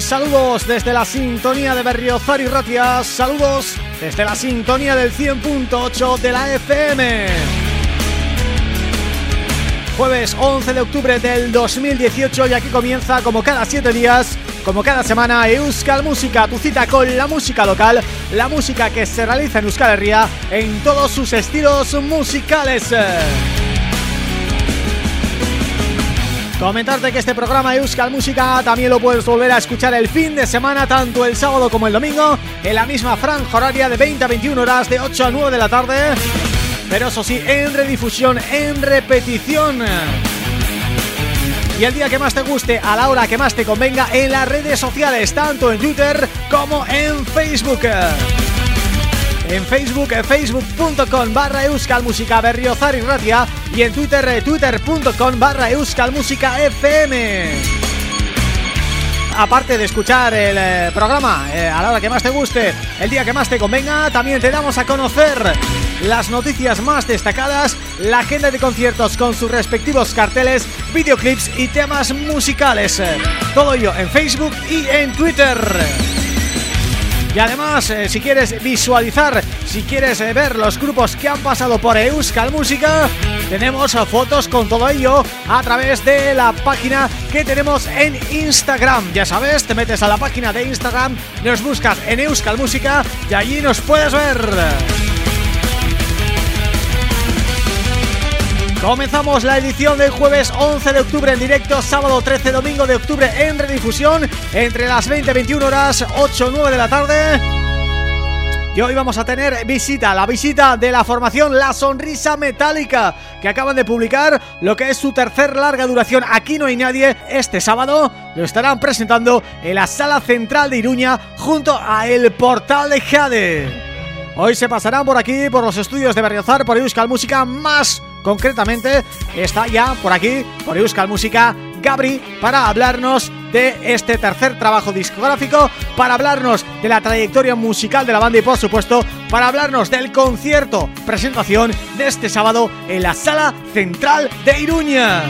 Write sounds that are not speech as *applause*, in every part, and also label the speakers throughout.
Speaker 1: Saludos desde la sintonía de Berriozar y Ratia, saludos desde la sintonía del 100.8 de la FM. Jueves 11 de octubre del 2018 y aquí comienza como cada siete días, como cada semana Euskal Música, tu cita con la música local, la música que se realiza en Euskal Herria en todos sus estilos musicales. Comentarte que este programa Euskal Música también lo puedes volver a escuchar el fin de semana, tanto el sábado como el domingo, en la misma franja horaria de 20 a 21 horas, de 8 a 9 de la tarde, pero eso sí, en redifusión, en repetición. Y el día que más te guste, a la hora que más te convenga, en las redes sociales, tanto en Twitter como en Facebook en Facebook, facebook.com barra euskalmusica berriozar y ratia y en Twitter, twitter.com barra euskalmusica fm aparte de escuchar el eh, programa eh, a la hora que más te guste, el día que más te convenga, también te damos a conocer las noticias más destacadas, la agenda de conciertos con sus respectivos carteles, videoclips y temas musicales. Todo ello en Facebook y en Twitter. Y además, eh, si quieres visualizar, si quieres eh, ver los grupos que han pasado por Euskal Música, tenemos eh, fotos con todo ello a través de la página que tenemos en Instagram. Ya sabes, te metes a la página de Instagram, nos buscas en Euskal Música y allí nos puedes ver. Comenzamos la edición del jueves 11 de octubre en directo, sábado 13, domingo de octubre en redifusión, entre las 20 y 21 horas, 8 9 de la tarde. y hoy vamos a tener visita, la visita de la formación La Sonrisa Metálica que acaban de publicar lo que es su tercer larga duración Aquí no hay nadie, este sábado lo estarán presentando en la Sala Central de Iruña junto a El Portal de Jade. Hoy se pasarán por aquí, por los estudios de Berriozar, por Euskal Música, más concretamente está ya por aquí, por Euskal Música, Gabri, para hablarnos de este tercer trabajo discográfico, para hablarnos de la trayectoria musical de la banda y por supuesto para hablarnos del concierto presentación de este sábado en la Sala Central de Iruña.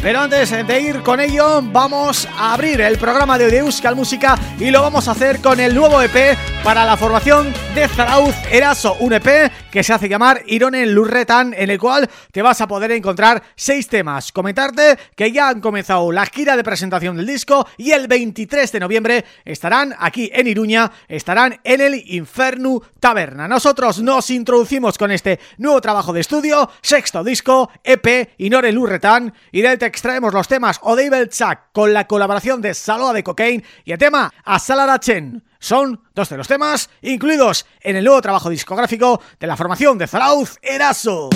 Speaker 1: Pero antes de ir con ello, vamos a abrir el programa de Euskal Música y lo vamos a hacer con el nuevo EP para la formación de Zarauz Eraso, un EP que se hace llamar Irone Lurretan, en el cual te vas a poder encontrar seis temas. Comentarte que ya han comenzado la gira de presentación del disco y el 23 de noviembre estarán aquí en Iruña, estarán en el Inferno Taberna. Nosotros nos introducimos con este nuevo trabajo de estudio, sexto disco, EP Inore Lurretan, y del extraemos los temas Odeibel Chak con la colaboración de Saloa de Cocaine y el tema Asalarachen. Son dos de los temas incluidos en el nuevo trabajo discográfico de la formación de Zarauz Eraso.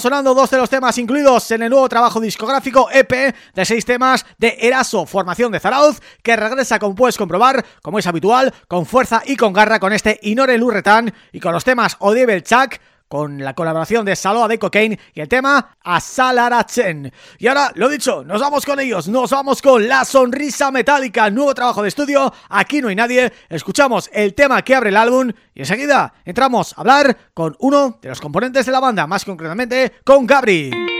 Speaker 2: Sonando dos de los temas incluidos en el nuevo trabajo discográfico EP de seis temas de Eraso, formación de Zarauz, que regresa, como puedes comprobar, como es habitual, con fuerza y con garra con este Inore Lurretan y con los temas Odiebel Chak, con la colaboración de Saloa de Cocaine y el tema Asalarachen. Y ahora, lo dicho, nos vamos con ellos, nos vamos con La Sonrisa Metálica, nuevo trabajo de estudio, aquí no hay nadie, escuchamos el tema que abre el álbum y enseguida entramos a hablar con uno de los componentes de la banda, más concretamente con Gabri.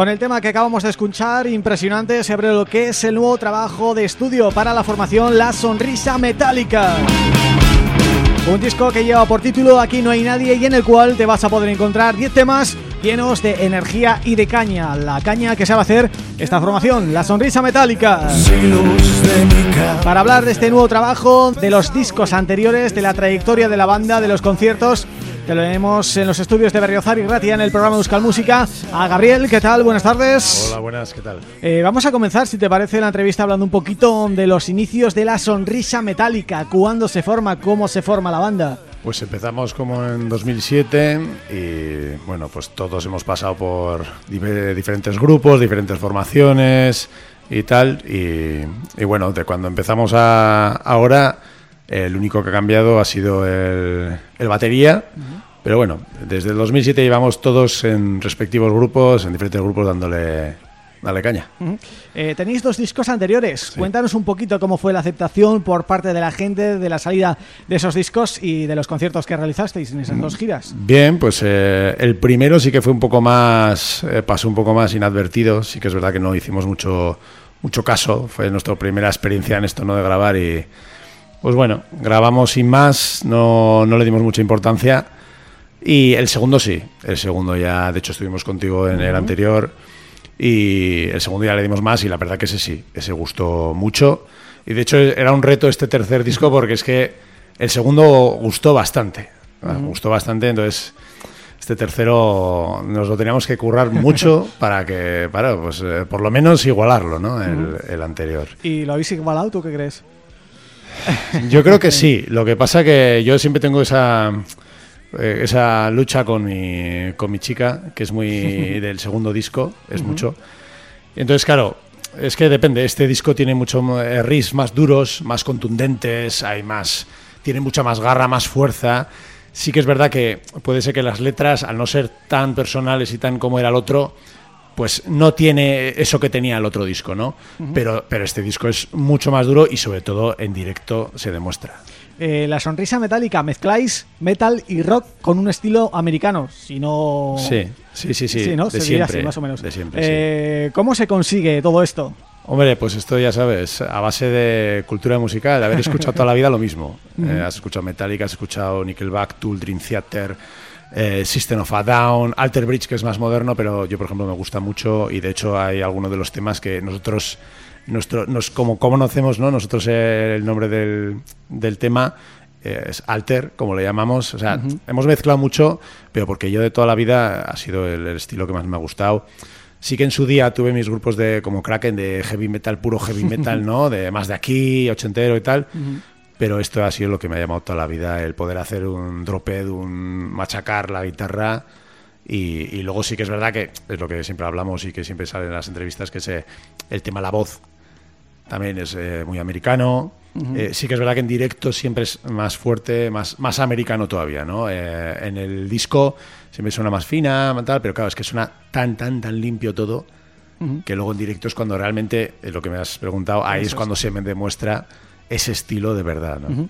Speaker 2: el tema que acabamos de escuchar, impresionante, se abre lo que es el nuevo trabajo de estudio para la formación La Sonrisa Metálica.
Speaker 1: Un disco que lleva por título Aquí no hay nadie y en el cual te vas a poder encontrar 10 temas llenos de energía y de caña. La caña que sabe hacer esta formación, La Sonrisa Metálica. Para hablar de este nuevo trabajo, de los discos anteriores, de la trayectoria de la banda, de los conciertos te lo vemos en los estudios de Berriozar y Ratia en el programa Euskal Música. A Gabriel, ¿qué tal? Buenas tardes.
Speaker 3: Hola, buenas, ¿qué tal?
Speaker 1: Eh, vamos a comenzar, si te parece, la entrevista hablando un poquito de los inicios de la sonrisa metálica. ¿Cuándo se forma? ¿Cómo se forma la banda?
Speaker 3: Pues empezamos como en 2007 y bueno, pues todos hemos pasado por diferentes grupos, diferentes formaciones y tal. Y, bueno, de cuando empezamos a ahora el único que ha cambiado ha sido el, batería. Pero bueno, desde el 2007 llevamos todos en respectivos grupos, en diferentes grupos dándole Dale caña.
Speaker 1: Eh, tenéis dos discos anteriores. Cuéntanos un poquito cómo fue la aceptación por parte de la gente de la salida de esos discos y de los conciertos que realizasteis en esas dos giras.
Speaker 3: Bien, pues eh, el primero sí que fue un poco más, eh, pasó un poco más inadvertido. Sí que es verdad que no hicimos mucho mucho caso. Fue nuestra primera experiencia en esto, ¿no? De grabar y pues bueno, grabamos sin más, no, no le dimos mucha importancia. Y el segundo sí, el segundo ya, de hecho estuvimos contigo en el anterior y el segundo ya le dimos más y la verdad que ese sí, ese gustó mucho. Y de hecho era un reto este tercer disco porque es que el segundo gustó bastante, gustó bastante, entonces este tercero nos lo teníamos que currar mucho *laughs* para que, para, pues eh, por lo menos igualarlo, ¿no? El, el anterior.
Speaker 1: ¿Y lo habéis igualado? ¿Tú qué crees?
Speaker 3: Yo creo que sí. Lo que pasa que yo siempre tengo esa eh, esa lucha con mi, con mi chica, que es muy *laughs* del segundo disco, es mucho. Entonces, claro, es que depende. Este disco tiene muchos eh, riffs más duros, más contundentes, hay más, tiene mucha más garra, más fuerza. Sí que es verdad que puede ser que las letras, al no ser tan personales y tan como era el otro, pues no tiene eso que tenía el otro disco, ¿no? pero, pero este disco es mucho más duro y sobre todo en directo se demuestra.
Speaker 1: Eh, la sonrisa metálica, mezcláis metal y rock con un estilo americano, si no...
Speaker 3: Sí, sí, sí, sí, de siempre, más o menos. De siempre,
Speaker 1: eh, ¿Cómo se consigue todo esto?
Speaker 3: Hombre, pues esto ya sabes, a base de cultura musical, de haber escuchado toda la vida lo mismo. *laughs* Eh, has escuchado Metallica, has escuchado Nickelback, Tool, Dream Theater, eh, System of a Down, Alter Bridge, que es más moderno, pero yo, por ejemplo, me gusta mucho y de hecho hay algunos de los temas que nosotros, nuestro, nos, como conocemos, ¿no? nosotros eh, el nombre del, del tema eh, es Alter, como le llamamos. O sea, hemos mezclado mucho, pero porque yo de toda la vida ha sido el, estilo que más me ha gustado. Sí que en su día tuve mis grupos de como Kraken, de heavy metal, puro heavy metal, *laughs* ¿no? De más de aquí, ochentero y tal pero esto ha sido lo que me ha llamado toda la vida, el poder hacer un droped, un machacar la guitarra y, luego sí que es verdad que es lo que siempre hablamos y que siempre sale en las entrevistas, que es eh, el tema la voz. También es eh, muy americano. Eh, sí que es verdad que en directo siempre es más fuerte, más, más americano todavía, ¿no? en el disco siempre suena más fina, tal, pero claro, es que suena tan, tan, tan limpio todo que luego en directo es cuando realmente, lo que me has preguntado, ahí es cuando se me demuestra ese estilo de verdad. ¿no?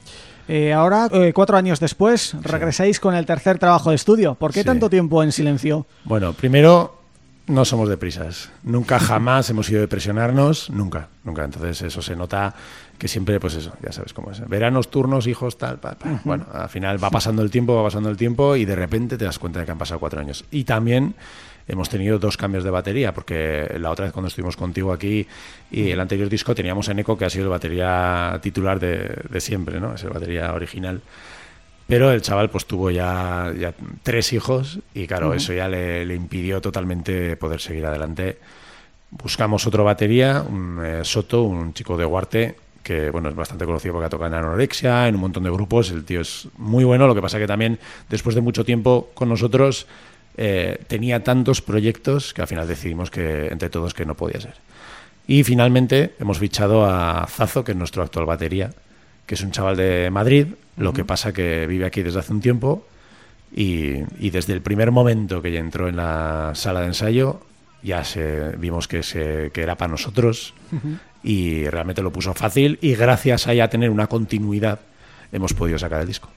Speaker 1: Eh, ahora, eh, cuatro años después, regresáis con el tercer trabajo de estudio. ¿Por qué tanto tiempo en silencio?
Speaker 3: Bueno, primero, no somos de prisas. Nunca jamás *laughs* hemos ido de presionarnos, nunca, nunca. Entonces eso se nota que siempre, pues eso, ya sabes cómo es. Veranos, turnos, hijos, tal, Bueno, al final va pasando el tiempo, va pasando el tiempo y de repente te das cuenta de que han pasado cuatro años. Y también hemos tenido dos cambios de batería, porque la otra vez cuando estuvimos contigo aquí y el anterior disco teníamos a Eco, que ha sido el batería titular de, siempre, ¿no? Es el batería original. Pero el chaval pues tuvo ya, ya tres hijos y claro, eso ya le, impidió totalmente poder seguir adelante. Buscamos otro batería, un eh, Soto, un chico de Guarte, que bueno es bastante conocido porque ha tocado en Anorexia, en un montón de grupos, el tío es muy bueno, lo que pasa que también después de mucho tiempo con nosotros eh, tenía tantos proyectos que al final decidimos que entre todos que no podía ser. Y finalmente hemos fichado a Zazo, que es nuestro actual batería, que es un chaval de Madrid, lo que pasa que vive aquí desde hace un tiempo y, desde el primer momento que ya entró en la sala de ensayo ya se, vimos que, se, que era para nosotros y realmente lo puso fácil y gracias a ya tener una continuidad hemos podido sacar el disco.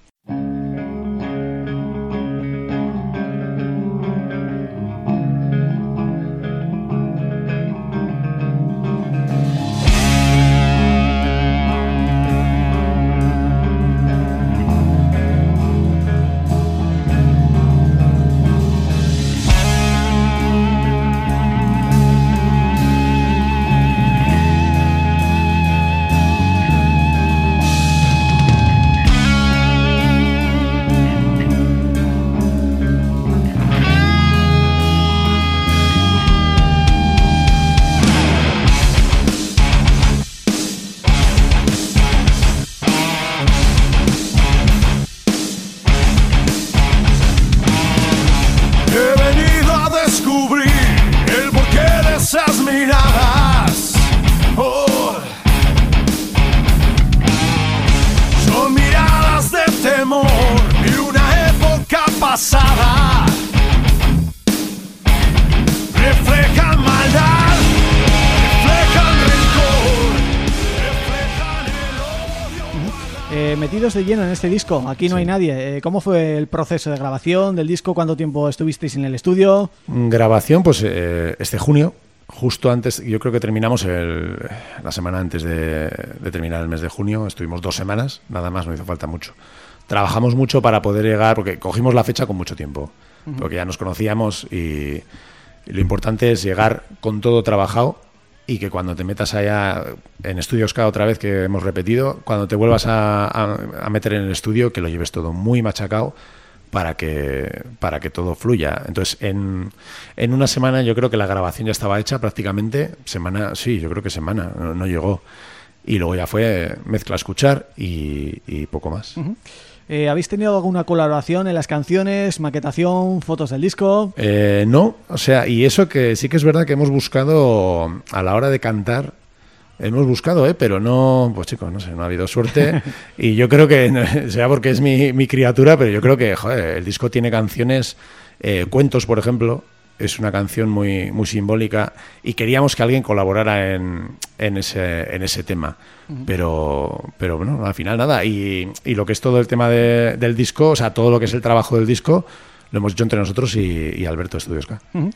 Speaker 1: Este disco, aquí no hay nadie. Eh, ¿Cómo fue el proceso de grabación del disco? ¿Cuánto tiempo estuvisteis en el estudio?
Speaker 3: Grabación, pues eh, este junio, justo antes, yo creo que terminamos el- la semana antes de, de terminar el mes de junio, estuvimos dos semanas, nada más, no hizo falta mucho. Trabajamos mucho para poder llegar, porque cogimos la fecha con mucho tiempo, porque ya nos conocíamos y, y lo importante es llegar con todo trabajado y que cuando te metas allá en estudios cada otra vez que hemos repetido, cuando te vuelvas a, meter en el estudio, que lo lleves todo muy machacado para que, para que todo fluya. Entonces, en, en una semana yo creo que la grabación ya estaba hecha prácticamente. Semana, sí, yo creo que semana, no, llegó. Y luego ya fue mezcla escuchar y poco más.
Speaker 1: Eh, ¿Habéis tenido alguna colaboración en las canciones, maquetación, fotos del disco?
Speaker 3: Eh, no, o sea, y eso que sí que es verdad que hemos buscado a la hora de cantar, hemos buscado, ¿eh? pero no, pues chicos, no sé, no ha habido suerte. *laughs* y yo creo que, *laughs* sea porque es mi, mi criatura, pero yo creo que, joder, el disco tiene canciones, eh, cuentos, por ejemplo, es una canción muy, muy simbólica y queríamos que alguien colaborara en, en, ese, en ese tema. Pero, pero bueno, al final nada. Y, y lo que es todo el tema de- del disco, o sea, todo lo que es el trabajo del disco, lo hemos hecho entre nosotros y, y Alberto Estudios K.
Speaker 1: Ujú.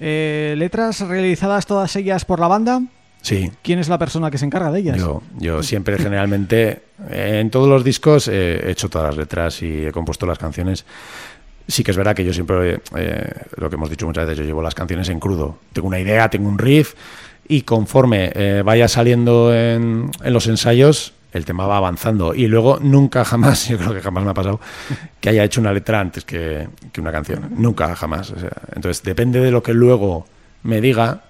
Speaker 1: Eh, ¿Letras realizadas todas ellas por la banda?
Speaker 3: Sí,
Speaker 1: ¿Quién es la persona que se encarga de ellas?
Speaker 3: yo, yo siempre generalmente en todos los discos eh, he hecho todas las letras y he compuesto las canciones. Sí que es verdad que yo siempre, eh, lo que hemos dicho muchas veces, yo llevo las canciones en crudo. Tengo una idea, tengo un riff y conforme eh, vaya saliendo en, en los ensayos, el tema va avanzando. Y luego nunca jamás, *laughs* yo creo que jamás me ha pasado, que haya hecho una letra antes que, una canción. Nunca, jamás. Entonces, depende de lo que luego me diga.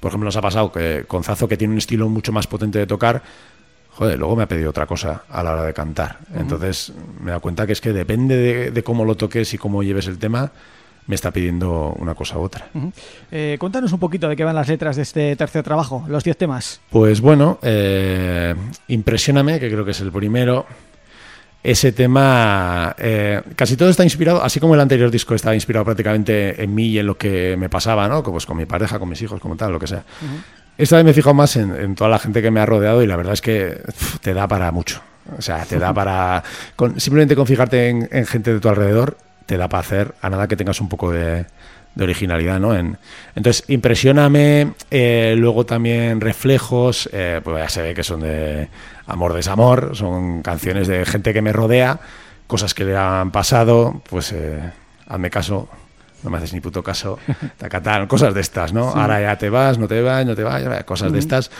Speaker 3: Por ejemplo, nos ha pasado que con Zazo, que tiene un estilo mucho más potente de tocar, joder, luego me ha pedido otra cosa a la hora de cantar. Entonces me dado cuenta que es que depende de, de cómo lo toques y cómo lleves el tema, me está pidiendo una cosa u otra.
Speaker 1: Eh, cuéntanos un poquito de qué van las letras de este tercer trabajo, los 10 temas.
Speaker 3: Pues bueno, eh, Impresióname, que creo que es el primero. Ese tema, eh, casi todo está inspirado, así como el anterior disco estaba inspirado prácticamente en mí y en lo que me pasaba, ¿no? Pues con mi pareja, con mis hijos, como tal, lo que sea. Esta vez me he fijado más en, toda la gente que me ha rodeado y la verdad es que te da para mucho. O sea, te da para... simplemente con fijarte en, en gente de tu alrededor, te da para hacer a nada que tengas un poco de, originalidad, ¿no? En, entonces, impresióname, eh, luego también reflejos, eh, pues ya se ve que son de amor, desamor, son canciones de gente que me rodea, cosas que le han pasado, pues eh, hazme caso, no me haces ni puto caso, *laughs* tacatán, cosas de estas, ¿no? Ahora ya te vas, no te vas, no te vas, cosas de estas,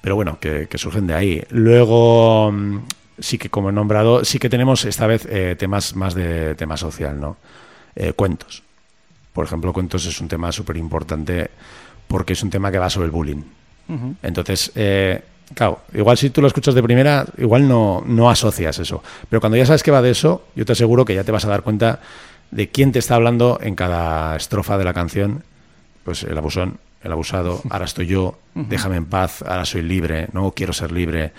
Speaker 3: pero bueno, que, que surgen de ahí. Luego, mm, sí que como he nombrado, sí que tenemos esta vez eh, temas más de tema social, ¿no? Eh, cuentos. Por ejemplo, cuentos es un tema súper importante porque es un tema que va sobre el bullying. Entonces, eh, claro, igual si tú lo escuchas de primera, igual no, no asocias eso. Pero cuando ya sabes que va de eso, yo te aseguro que ya te vas a dar cuenta de quién te está hablando en cada estrofa de la canción. Pues el abusón, el abusado, ahora estoy yo, déjame en paz, ahora soy libre, no quiero ser libre.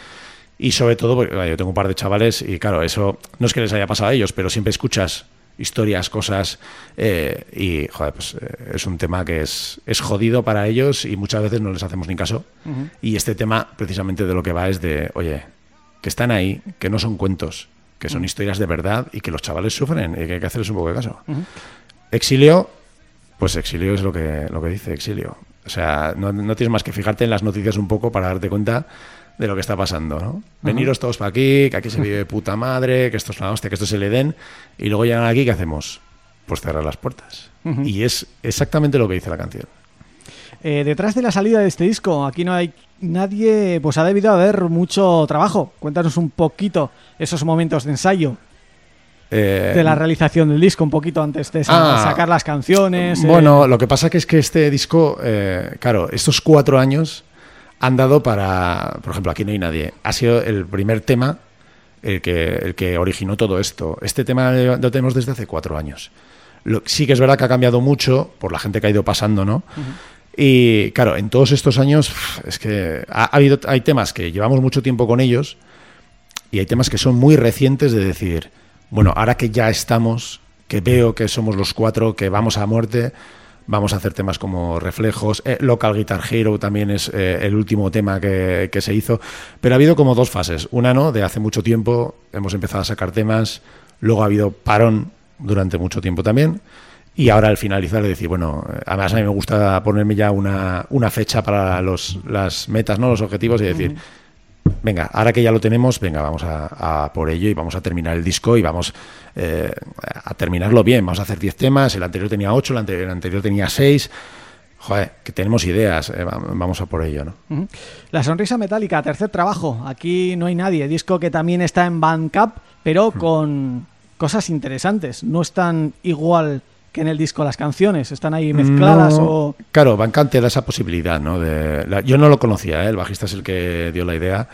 Speaker 3: Y sobre todo, porque bueno, yo tengo un par de chavales y claro, eso no es que les haya pasado a ellos, pero siempre escuchas historias, cosas eh, y joder, pues eh, es un tema que es, es jodido para ellos y muchas veces no les hacemos ni caso. Y este tema precisamente de lo que va es de, oye, que están ahí, que no son cuentos, que son historias de verdad y que los chavales sufren y que hay que hacerles un poco de caso. Exilio, pues exilio es lo que, lo que dice exilio. O sea, no, no tienes más que fijarte en las noticias un poco para darte cuenta de lo que está pasando, ¿no? Veniros todos para aquí, que aquí se vive de puta madre, que esto es una hostia, que esto es el Edén, y luego llegan aquí, ¿qué hacemos? Pues cerrar las puertas. Y es exactamente lo que dice la canción.
Speaker 1: Eh, detrás de la salida de este disco, aquí no hay nadie, pues ha debido haber mucho trabajo. Cuéntanos un poquito esos momentos de ensayo
Speaker 3: Eh,
Speaker 1: de la realización del disco, un poquito antes de
Speaker 3: Ah.
Speaker 1: sacar las canciones. eh.
Speaker 3: Bueno, lo que pasa que es que este disco, claro, estos cuatro años han dado para, por ejemplo, aquí no hay nadie. Ha sido el primer tema el que, el que originó todo esto. Este tema lo tenemos desde hace cuatro años. Lo, sí que es verdad que ha cambiado mucho por la gente que ha ido pasando, ¿no? Y claro, en todos estos años es que ha, ha habido, hay temas que llevamos mucho tiempo con ellos y hay temas que son muy recientes de decir, bueno, ahora que ya estamos, que veo que somos los cuatro, que vamos a muerte, vamos a hacer temas como reflejos. Eh, Local Guitar Hero también es eh, el último tema que, que, se hizo. Pero ha habido como dos fases. Una, ¿no? De hace mucho tiempo hemos empezado a sacar temas, luego ha habido parón durante mucho tiempo también. Y ahora al finalizar decir, bueno, además a mí me gusta ponerme ya una, una fecha para los, las metas, ¿no? Los objetivos y decir, venga, ahora que ya lo tenemos, venga, vamos a, a por ello y vamos a terminar el disco y vamos eh, a terminarlo bien. Vamos a hacer 10 temas, el anterior tenía 8, el anterior, el anterior tenía 6. Joder, que tenemos ideas, eh, vamos a por ello, ¿no?
Speaker 1: La Sonrisa Metálica, tercer trabajo, aquí no hay nadie, disco que también está en Bandcamp, pero con cosas interesantes, no están igual que en el disco las canciones, están ahí mezcladas
Speaker 3: no,
Speaker 1: o...
Speaker 3: Claro, Bandcamp te da esa posibilidad, ¿no? De, la, yo no lo conocía, ¿eh? el bajista es el que dio la idea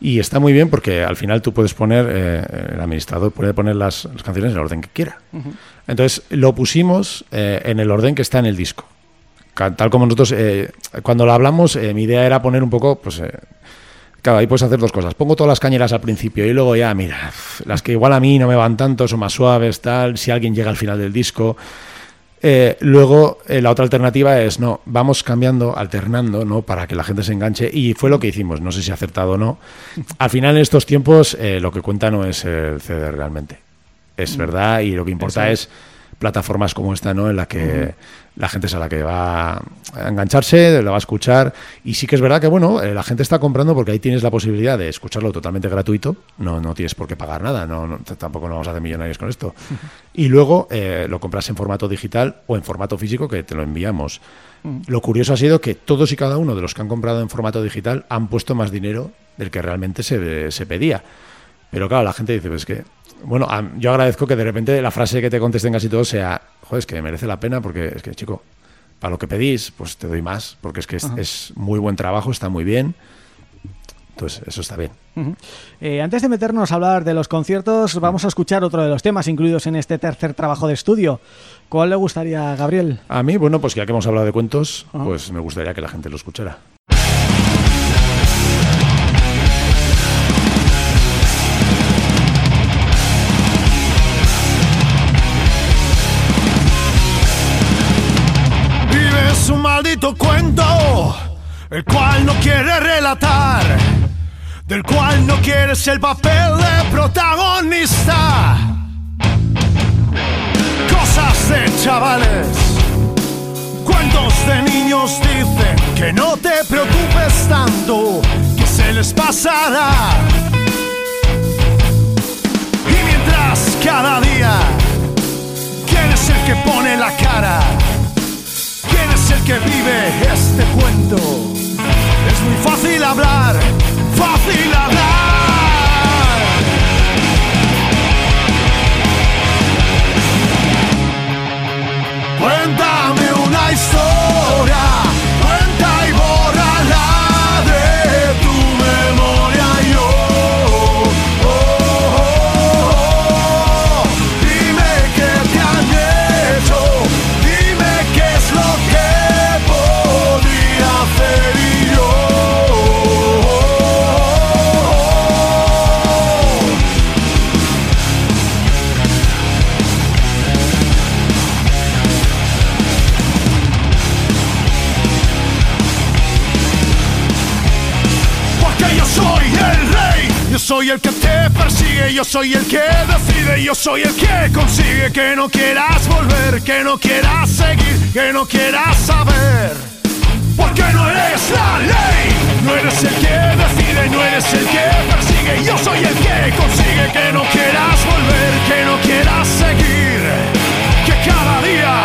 Speaker 3: y está muy bien porque al final tú puedes poner, eh, el administrador puede poner las, las, canciones en el orden que quiera. Uh -huh. Entonces lo pusimos eh, en el orden que está en el disco. Tal como nosotros, eh, cuando lo hablamos, mi idea era poner un poco, pues... Claro, ahí puedes hacer dos cosas. Pongo todas las cañeras al principio y luego ya, mira, las que igual a mí no me van tanto, son más suaves, tal, si alguien llega al final del disco. Eh, luego, eh, la otra alternativa es, no, vamos cambiando, alternando, ¿no? Para que la gente se enganche. Y fue lo que hicimos, no sé si acertado o no. Al final, en estos tiempos, eh, lo que cuenta no es el CD realmente. Es verdad, y lo que importa es plataformas como esta, ¿no? En la que uh -huh. la gente es a la que va a engancharse, la va a escuchar. Y sí que es verdad que, bueno, eh, la gente está comprando porque ahí tienes la posibilidad de escucharlo totalmente gratuito. No, no tienes por qué pagar nada, no, no tampoco nos vamos a hacer millonarios con esto. Uh *laughs* -huh. Y luego eh, lo compras en formato digital o en formato físico que te lo enviamos. Uh -huh. Lo curioso ha sido que todos y cada uno de los que han comprado en formato digital han puesto más dinero del que realmente se, se pedía. Pero claro, la gente dice, pues que bueno, yo agradezco que de repente la frase que te contesten casi todos sea, joder, es que merece la pena porque es que, chico, para lo que pedís, pues te doy más, porque es que es, es muy buen trabajo, está muy bien. Entonces, eso está bien.
Speaker 1: Uh -huh. eh, antes de meternos a hablar de los conciertos, vamos a escuchar otro de los temas incluidos en este tercer trabajo de estudio. ¿Cuál le gustaría Gabriel?
Speaker 3: A mí, bueno, pues ya que hemos hablado de cuentos, uh -huh. pues me gustaría que la gente lo escuchara.
Speaker 2: Maldito cuento, el cual no quiere relatar, del cual no quieres el papel de protagonista. Cosas de chavales, cuentos de niños dicen que no te preocupes tanto, que se les pasará. Y mientras cada día, que vive este cuento. Es muy fácil hablar, fácil hablar. Cuéntame soy el que te persigue, yo soy el que decide, yo soy el que consigue que no quieras volver, que no quieras seguir, que no quieras saber. Porque no eres la ley, no eres el que decide, no eres el que persigue, yo soy el que consigue que no quieras volver, que no quieras seguir, que cada día,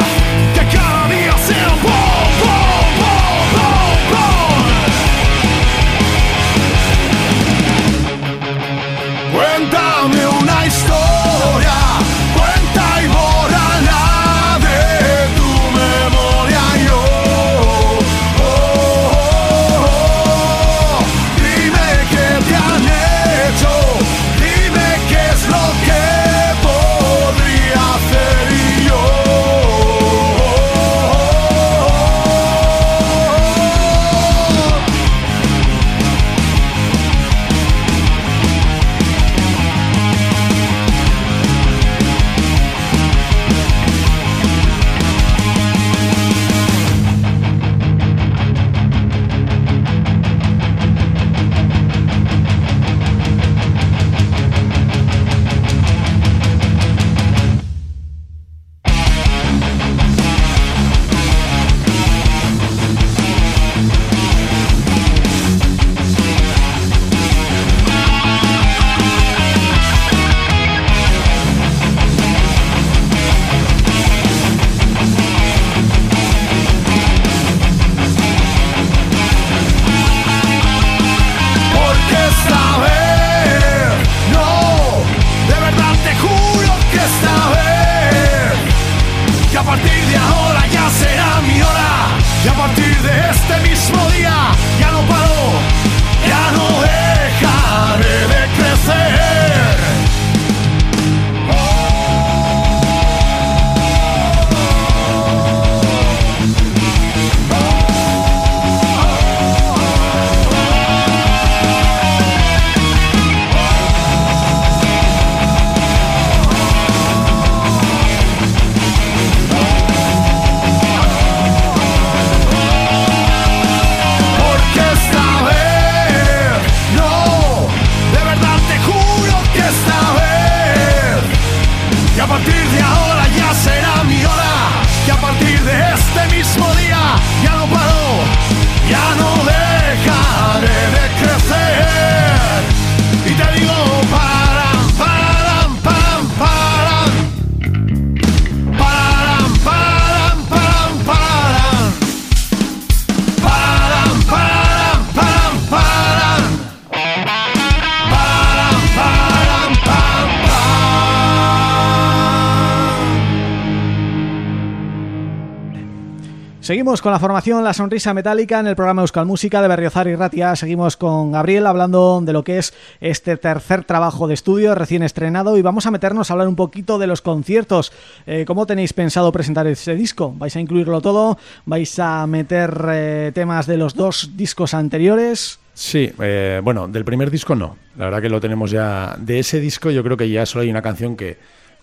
Speaker 1: Seguimos con la formación La Sonrisa Metálica en el programa Euskal Música de Berriozar y Ratia. Seguimos con Gabriel hablando de lo que es este tercer trabajo de estudio recién estrenado y vamos a meternos a hablar un poquito de los conciertos. Eh, ¿Cómo tenéis pensado presentar ese disco? ¿Vais a incluirlo todo? ¿Vais a meter eh, temas de los dos discos anteriores?
Speaker 3: Sí, eh, bueno, del primer disco no. La verdad que lo tenemos ya... De ese disco yo creo que ya solo hay una canción que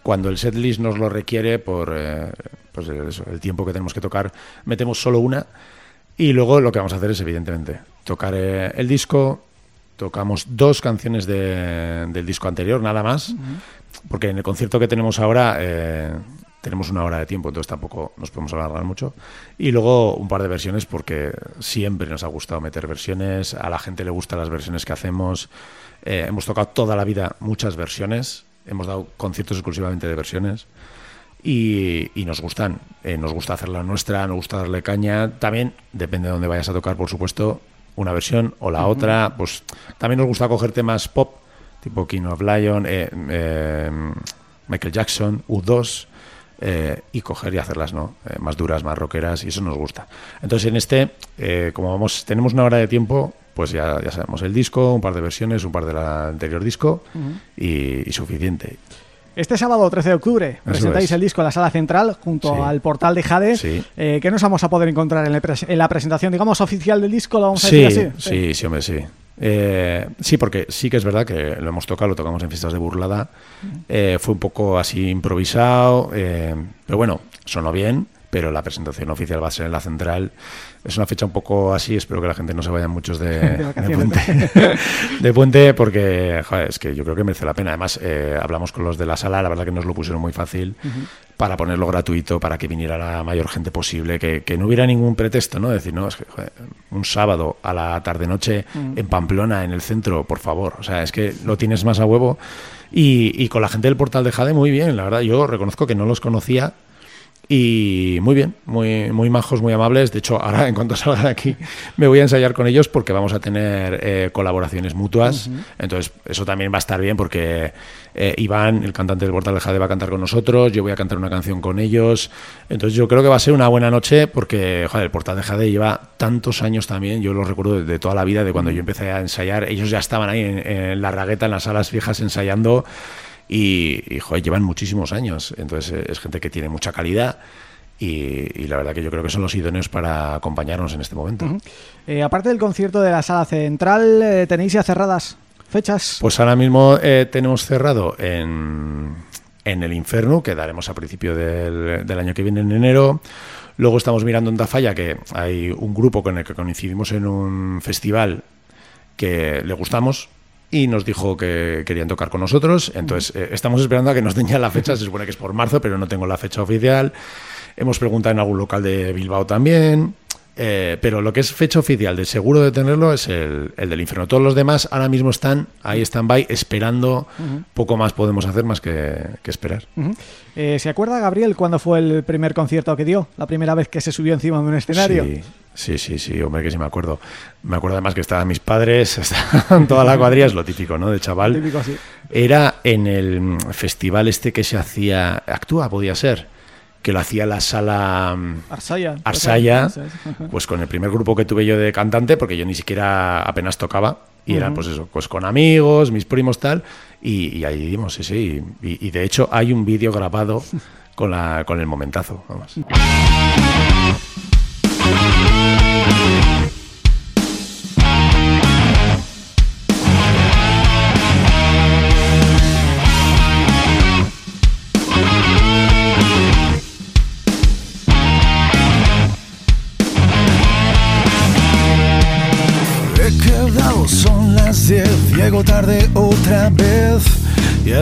Speaker 3: cuando el setlist nos lo requiere por eh, pues el tiempo que tenemos que tocar, metemos solo una y luego lo que vamos a hacer es evidentemente tocar eh, el disco, tocamos dos canciones del disco anterior, nada más, porque en el concierto que tenemos ahora eh, tenemos una hora de tiempo, entonces tampoco nos podemos alargar mucho. Y luego un par de versiones porque siempre nos ha gustado meter versiones, a la gente le gustan las versiones que hacemos, hemos tocado toda la vida muchas versiones hemos dado conciertos exclusivamente de versiones y, nos gustan. Eh, nos gusta hacer la nuestra, nos gusta darle caña. También, depende de dónde vayas a tocar, por supuesto, una versión o la otra. Pues también nos gusta coger temas pop, tipo King of Lion, eh, eh, Michael Jackson, U2. y coger y hacerlas no más duras, más rockeras y eso nos gusta. Entonces en este, como vamos, tenemos una hora de tiempo, pues ya, ya sabemos el disco, un par de versiones, un par del anterior disco y, suficiente.
Speaker 1: Este sábado 13 de octubre presentáis el disco en la sala central junto al portal de Jade. Eh, ¿Qué nos vamos a poder encontrar en, la presentación, digamos, oficial del disco? ¿Lo vamos a decir así?
Speaker 3: Sí, sí, hombre, sí. Eh, sí, porque sí que es verdad que lo hemos tocado, lo tocamos en fiestas de burlada. Eh, fue un poco así improvisado, pero bueno, sonó bien pero la presentación oficial va a ser en la central. Es una fecha un poco así, espero que la gente no se vaya muchos de, *laughs* puente, *laughs* de puente, porque es que yo creo que merece la pena. Además, eh, hablamos con los de la sala, la verdad que nos lo pusieron muy fácil para ponerlo gratuito, para que viniera la mayor gente posible, que, no hubiera ningún pretexto, ¿no? Decir, no, es que un sábado a la tarde-noche en Pamplona, en el centro, por favor. O sea, es que lo tienes más a huevo. Y, y con la gente del portal de Jade, muy bien, la verdad, yo reconozco que no los conocía y muy bien, muy, muy majos, muy amables. De hecho, ahora *laughs* en cuanto salga de aquí me voy a ensayar con ellos porque vamos a tener eh, colaboraciones mutuas. Entonces, eso también va a estar bien porque eh, Iván, el cantante del Portal de Jade, va a cantar con nosotros. Yo voy a cantar una canción con ellos. Entonces, yo creo que va a ser una buena noche porque joder, el Portal de Jade lleva tantos años también. Yo lo recuerdo de, toda la vida, de cuando yo empecé a ensayar. Ellos ya estaban ahí en, en la ragueta, en las salas fijas, ensayando y, joder, llevan muchísimos años. Entonces eh, es gente que tiene mucha calidad y, la verdad que yo creo que son los idóneos para acompañarnos en este momento.
Speaker 1: Eh, aparte del concierto de la sala central, eh, ¿tenéis ya cerradas fechas?
Speaker 3: Pues ahora mismo tenemos cerrado en, en el Inferno, que daremos a principio del, del, año que viene en enero. Luego estamos mirando en Tafalla, que hay un grupo con el que coincidimos en un festival que le gustamos, y nos dijo que querían tocar con nosotros. Entonces, eh, estamos esperando a que nos den ya la fecha. Se supone que es por marzo, pero no tengo la fecha oficial. Hemos preguntado en algún local de Bilbao también. Eh, pero lo que es fecha oficial de seguro de tenerlo es el, del infierno. Todos los demás ahora mismo están ahí, están by, esperando. Poco más podemos hacer más que, esperar.
Speaker 1: Eh, ¿Se acuerda, Gabriel, cuándo fue el primer concierto que dio? La primera vez que se subió encima de un escenario.
Speaker 3: Sí, sí, sí, hombre, que sí me acuerdo. Me acuerdo además que estaban mis padres, *laughs* estaban toda la cuadrilla, es lo típico, ¿no? De chaval.
Speaker 1: Típico, sí.
Speaker 3: Era en el festival este que se hacía... Actúa, podía ser que lo hacía la sala
Speaker 1: mm, Arsaya,
Speaker 3: Arsaya pues con el primer grupo que tuve yo de cantante, porque yo ni siquiera apenas tocaba, y eran pues eso, pues con amigos, mis primos tal, y, ahí dimos, sí, sí, y, de hecho hay un vídeo grabado con, la, con el momentazo, vamos. *laughs*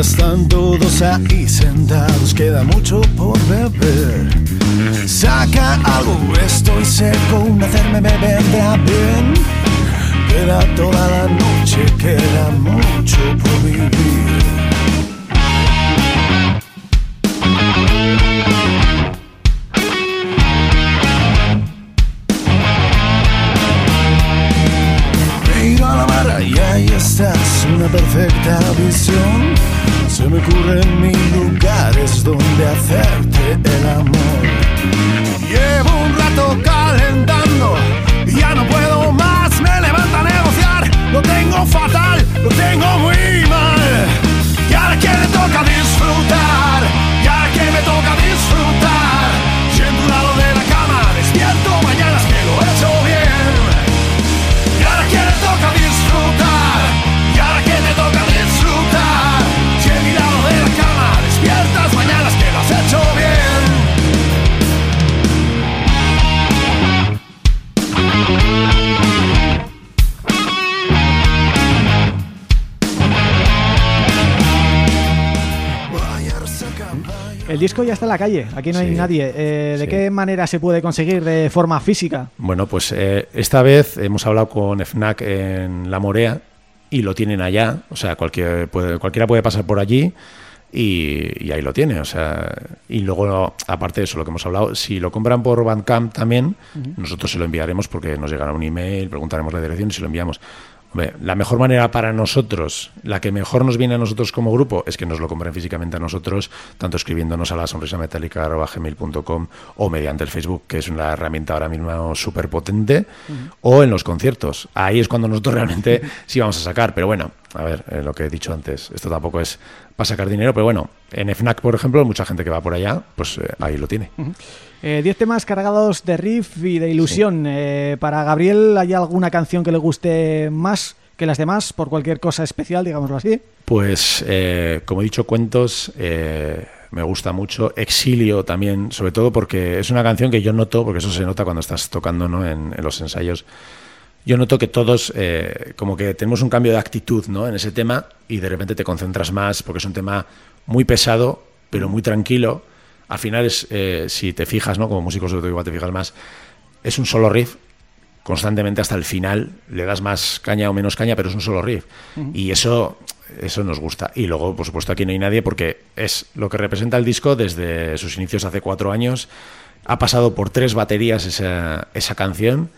Speaker 2: están todos ahí sentados, queda mucho por beber. Saca algo, estoy seco, hacerme me vendrá bien. Queda toda la noche, queda mucho por vivir. Una perfecta visión. Se me ocurre en mil lugares es donde hacerte el amor. Llevo un rato calentando y ya no puedo más, me levanta a negociar. Lo tengo fatal, lo tengo muy mal. Y ahora que me toca disfrutar, y ahora que me toca disfrutar,
Speaker 1: El disco ya está en la calle, aquí no hay nadie. Eh, ¿De
Speaker 3: sí.
Speaker 1: qué manera se puede conseguir de forma física?
Speaker 3: Bueno, pues eh, esta vez hemos hablado con FNAC en La Morea y lo tienen allá. O sea, cualquier, puede- cualquiera puede pasar por allí y, y ahí lo tiene. O sea, y luego, aparte de eso, lo que hemos hablado, si lo compran por Bandcamp también, nosotros se lo enviaremos porque nos llegará un email, preguntaremos la dirección y se lo enviamos. La mejor manera para nosotros, la que mejor nos viene a nosotros como grupo, es que nos lo compren físicamente a nosotros, tanto escribiéndonos a la sonrisa gmail.com o mediante el Facebook, que es una herramienta ahora mismo súper potente, o en los conciertos. Ahí es cuando nosotros realmente sí vamos a sacar. Pero bueno, a ver, eh, lo que he dicho antes, esto tampoco es para sacar dinero, pero bueno, en FNAC, por ejemplo, mucha gente que va por allá, pues eh, ahí lo tiene.
Speaker 1: Eh, Diez temas cargados de riff y de ilusión. Eh, para Gabriel, ¿hay alguna canción que le guste más que las demás? Por cualquier cosa especial, digámoslo así.
Speaker 3: Pues, eh, como he dicho, cuentos eh, me gusta mucho. Exilio también, sobre todo porque es una canción que yo noto, porque eso se nota cuando estás tocando ¿no? en, en los ensayos. Yo noto que todos, eh, como que tenemos un cambio de actitud ¿no? en ese tema y de repente te concentras más, porque es un tema muy pesado, pero muy tranquilo. Al final, es, eh, si te fijas, ¿no? como músico, sobre todo igual te fijas más, es un solo riff constantemente hasta el final le das más caña o menos caña, pero es un solo riff. Y eso eso nos gusta. Y luego, por supuesto, aquí no hay nadie porque es lo que representa el disco desde sus inicios hace cuatro años. Ha pasado por tres baterías esa, esa canción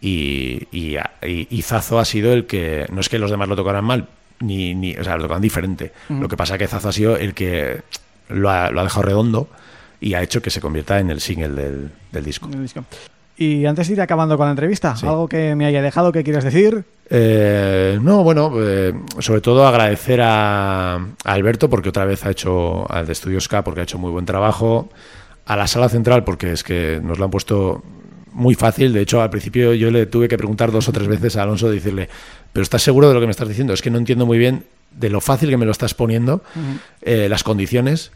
Speaker 3: y, y, y- y Zazo ha sido el que, no es que los demás lo tocaran mal, ni, ni o sea, lo tocaran diferente. Lo que pasa es que Zazo ha sido el que lo ha, lo ha dejado redondo y ha hecho que se convierta en el single del, del disco.
Speaker 1: en el disco. Y antes de ir acabando con la entrevista,
Speaker 3: Sí.
Speaker 1: algo que me haya dejado que quieres decir.
Speaker 3: Eh, no, bueno, eh, sobre todo agradecer a, a Alberto porque otra vez ha hecho, al de Estudios K porque ha hecho muy buen trabajo, a la sala central porque es que nos lo han puesto muy fácil, de hecho al principio yo le tuve que preguntar dos o tres veces a Alonso, decirle, pero ¿estás seguro de lo que me estás diciendo? Es que no entiendo muy bien de lo fácil que me lo estás poniendo, eh, las condiciones,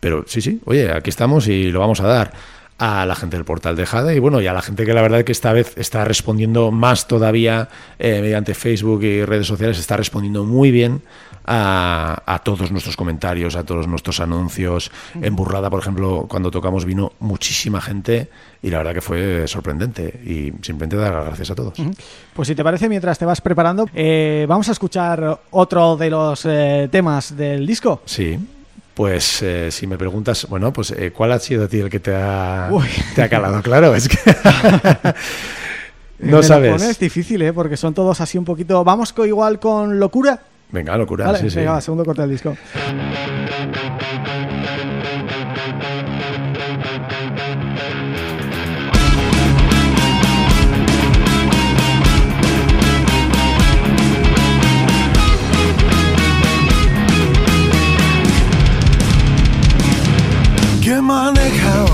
Speaker 3: pero sí, sí, oye, aquí estamos y lo vamos a dar a la gente del portal de Jade y bueno, y a la gente que la verdad que esta vez está respondiendo más todavía eh, mediante Facebook y redes sociales, está respondiendo muy bien a, a todos nuestros comentarios, a todos nuestros anuncios. En Burrada, por ejemplo, cuando tocamos vino muchísima gente y la verdad que fue sorprendente y simplemente dar las gracias a todos.
Speaker 1: Pues si te parece, mientras te vas preparando, eh, vamos a escuchar otro de los eh, temas del disco.
Speaker 3: Sí. Pues eh, si me preguntas, bueno, pues eh, ¿cuál ha sido a ti el que te ha,
Speaker 1: Uy.
Speaker 3: te ha calado? Claro, es que *laughs* *laughs*
Speaker 1: Me
Speaker 3: no
Speaker 1: lo
Speaker 3: sabes.
Speaker 1: pones difícil, ¿eh? Porque son todos así un poquito... Vamos igual con Locura.
Speaker 3: Venga, locura.
Speaker 1: Vale,
Speaker 3: sí, sí.
Speaker 1: venga, segundo corte del disco.
Speaker 2: que he manejado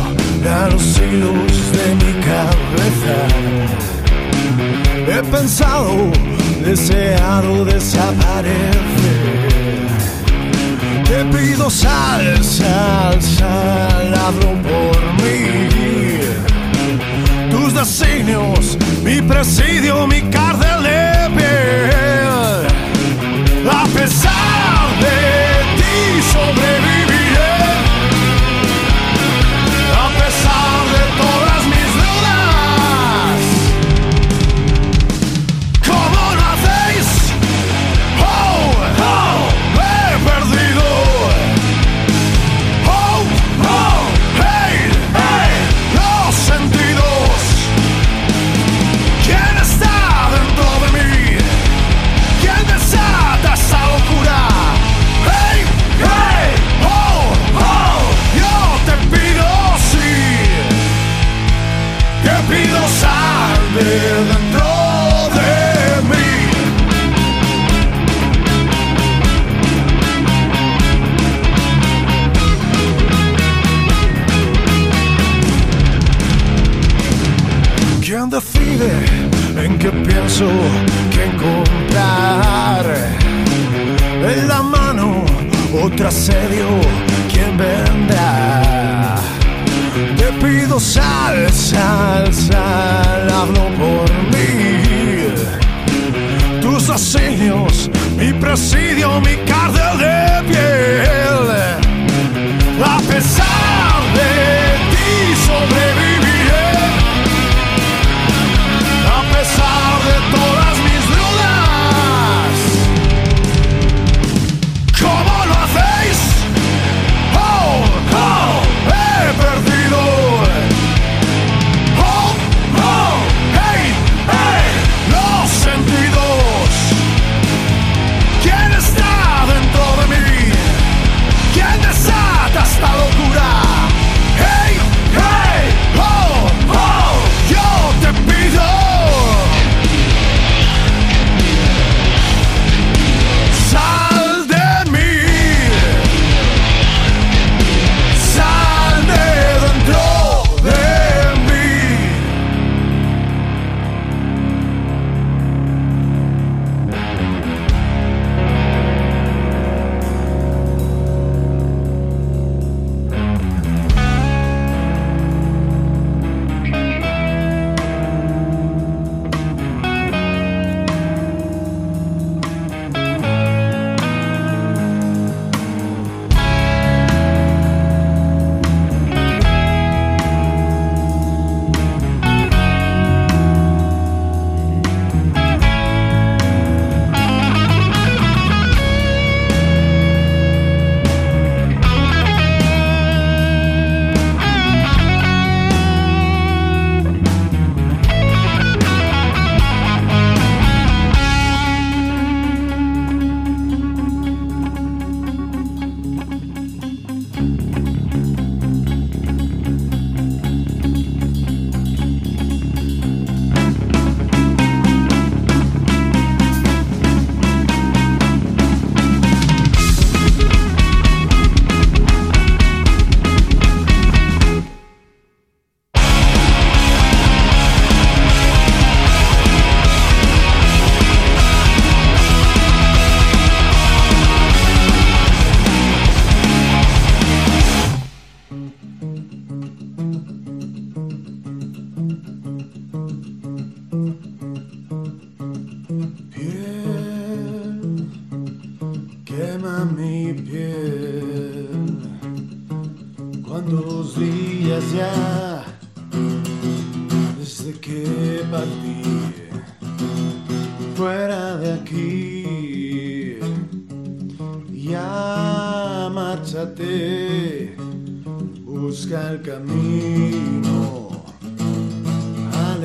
Speaker 2: a los hilos de mi cabeza. He pensado, deseado desaparecer. Te pido sal, sal, sal, por mí. Tus designios, mi presidio, mi cárcel de piel. A pesar de ti sobreviviré. Fuera de aquí? Ya márchate, busca el camino al.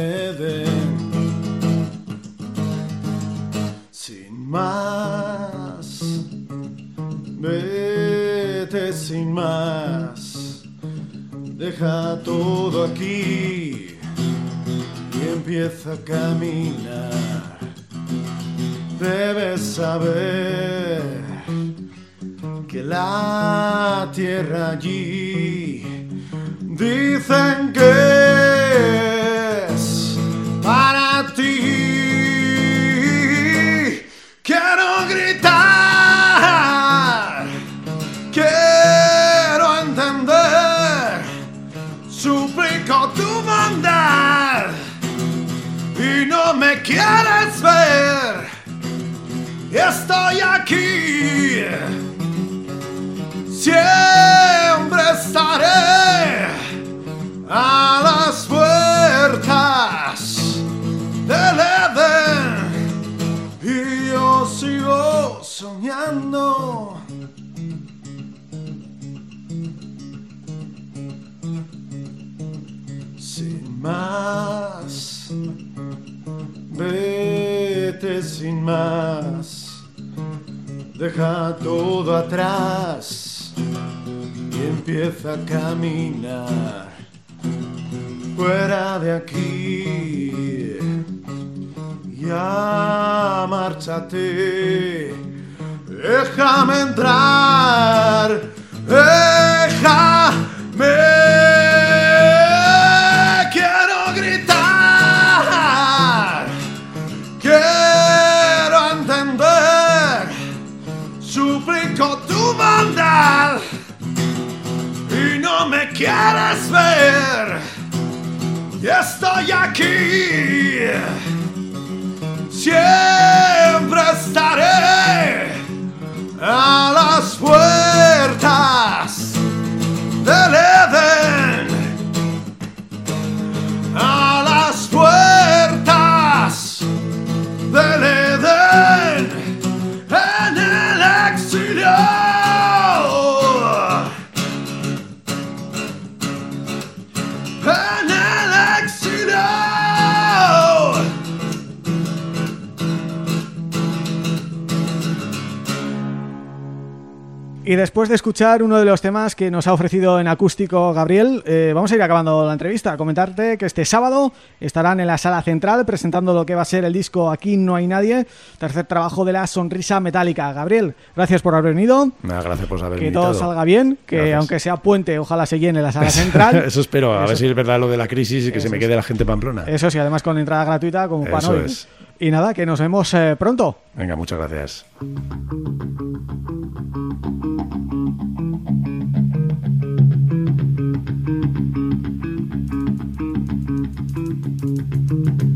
Speaker 2: Sin más, vete sin más, deja todo aquí y empieza a caminar. Debes saber que la tierra allí dicen que es para ti. Quiero gritar, quiero entender, suplico tu bondad y no me quieres ver. Estoy aquí, siempre estaré a las puertas del Edén. Y yo sigo soñando. Sin más, vete sin más, deja todo atrás y empieza a caminar fuera de aquí. Ya márchate, déjame entrar, déjame. Quieres ver, estoy aquí. Siempre estaré a las
Speaker 1: Y después de escuchar uno de los temas que nos ha ofrecido en acústico Gabriel, eh, vamos a ir acabando la entrevista. Comentarte que este sábado estarán en la sala central presentando lo que va a ser el disco Aquí no hay nadie, tercer trabajo de la sonrisa metálica. Gabriel, gracias por haber venido.
Speaker 3: Nada, gracias por haber
Speaker 1: Que
Speaker 3: invitado.
Speaker 1: todo salga bien, que
Speaker 3: Gracias.
Speaker 1: aunque sea puente, ojalá se llene la sala central. *laughs*
Speaker 3: Eso espero, a
Speaker 1: Eso-
Speaker 3: ver si es verdad lo de la crisis y que se me
Speaker 1: es.
Speaker 3: quede la gente pamplona.
Speaker 1: Eso sí, además con entrada gratuita como
Speaker 3: Eso
Speaker 1: para hoy.
Speaker 3: es.
Speaker 1: Y nada, que nos vemos eh, pronto.
Speaker 3: Venga, muchas gracias.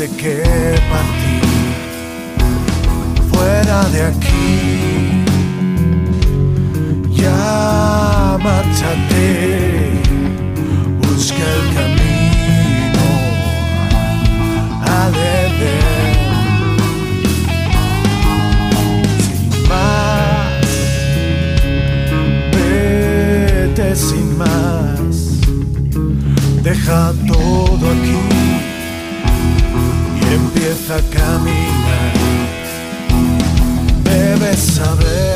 Speaker 2: desde que partí fuera de aquí? Ya márchate, busca el camino al Edén. Sin más, vete sin más, deja todo aquí empieza a caminar. Debes saber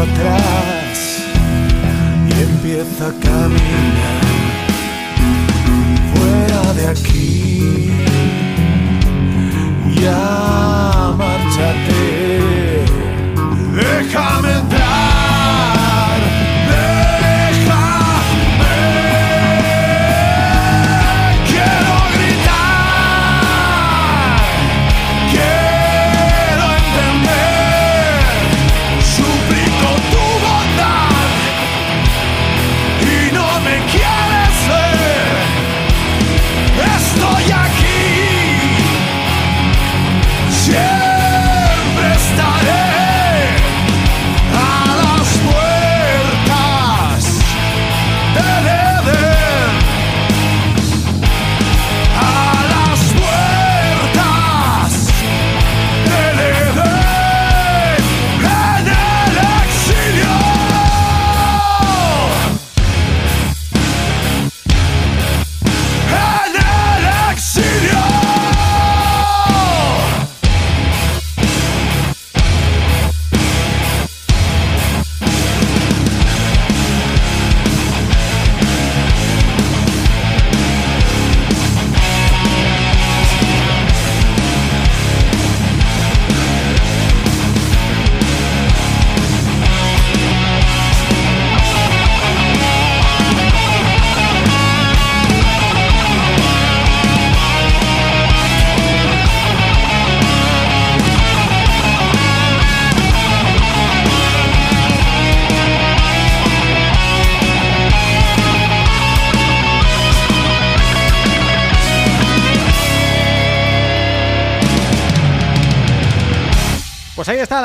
Speaker 2: atrás y empieza a caminar fuera de aquí. Ya márchate, déjame entrar,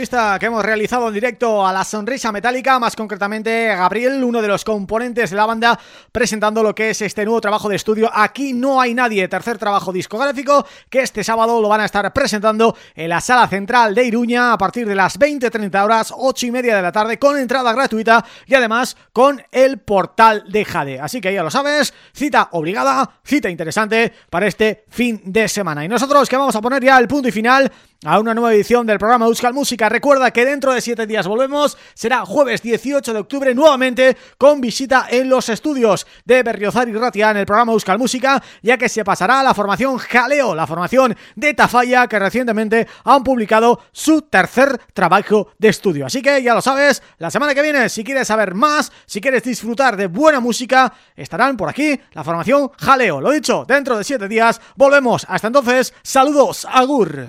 Speaker 1: entrevista que hemos realizado en directo a La Sonrisa Metálica, más concretamente Gabriel, uno de los componentes de la banda, presentando lo que es este nuevo trabajo de estudio Aquí no hay nadie, tercer trabajo discográfico, que este sábado lo van a estar presentando en la Sala Central de Iruña a partir de las 20.30 horas, 8 y media de la tarde, con entrada gratuita y además con el portal de Jade. Así que ya lo sabes, cita obligada, cita interesante para este fin de semana. Y nosotros que vamos a poner ya el punto y final a una nueva edición del programa Euskal Música. Recuerda que dentro de siete días volvemos, será jueves 18 de octubre nuevamente con visita en los estudios de Berriozar y Ratia en el programa Euskal Música, ya que se pasará a la formación Jaleo, la formación de Tafalla que recientemente han publicado su tercer trabajo de estudio. Así que ya lo sabes, la semana que viene, si quieres saber más, si quieres disfrutar de buena música, estarán por aquí la formación Jaleo. Lo dicho, dentro de siete días volvemos. Hasta entonces, saludos, agur.